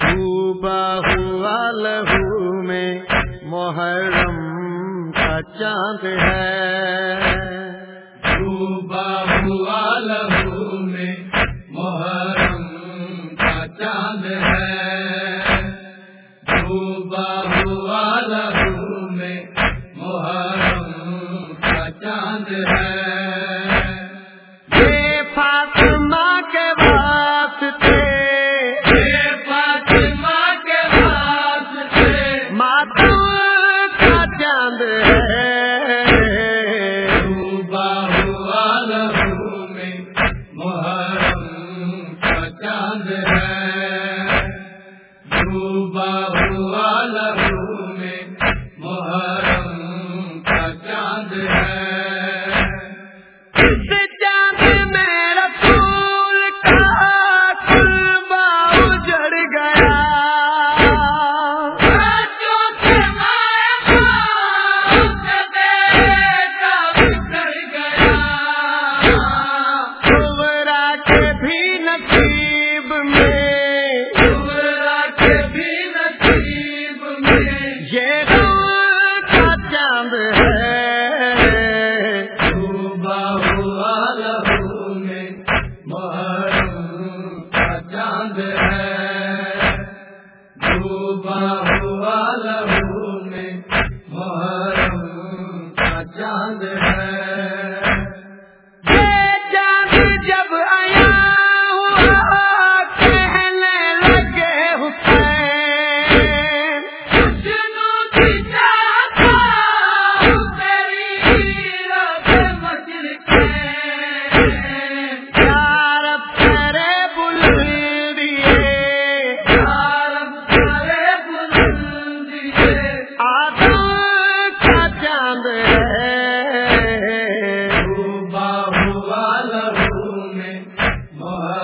ڈوبا ہوا لہو میں محرم کا ہے۔ ڈوبا ہوا میں محرم کا چاند ہے۔ ڈوبا ہوا لہو جاندے محمد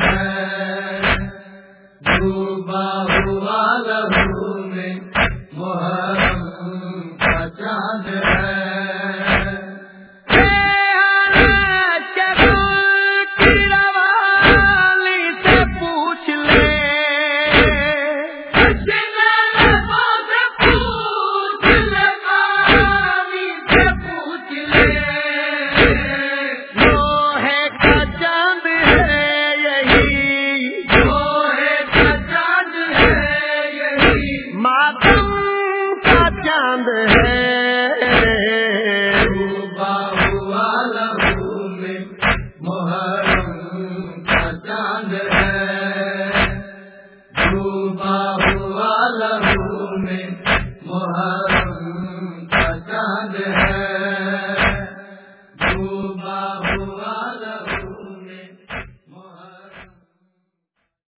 ہے۔ ڈوبا ہوا لہو میں محرم بند ہے۔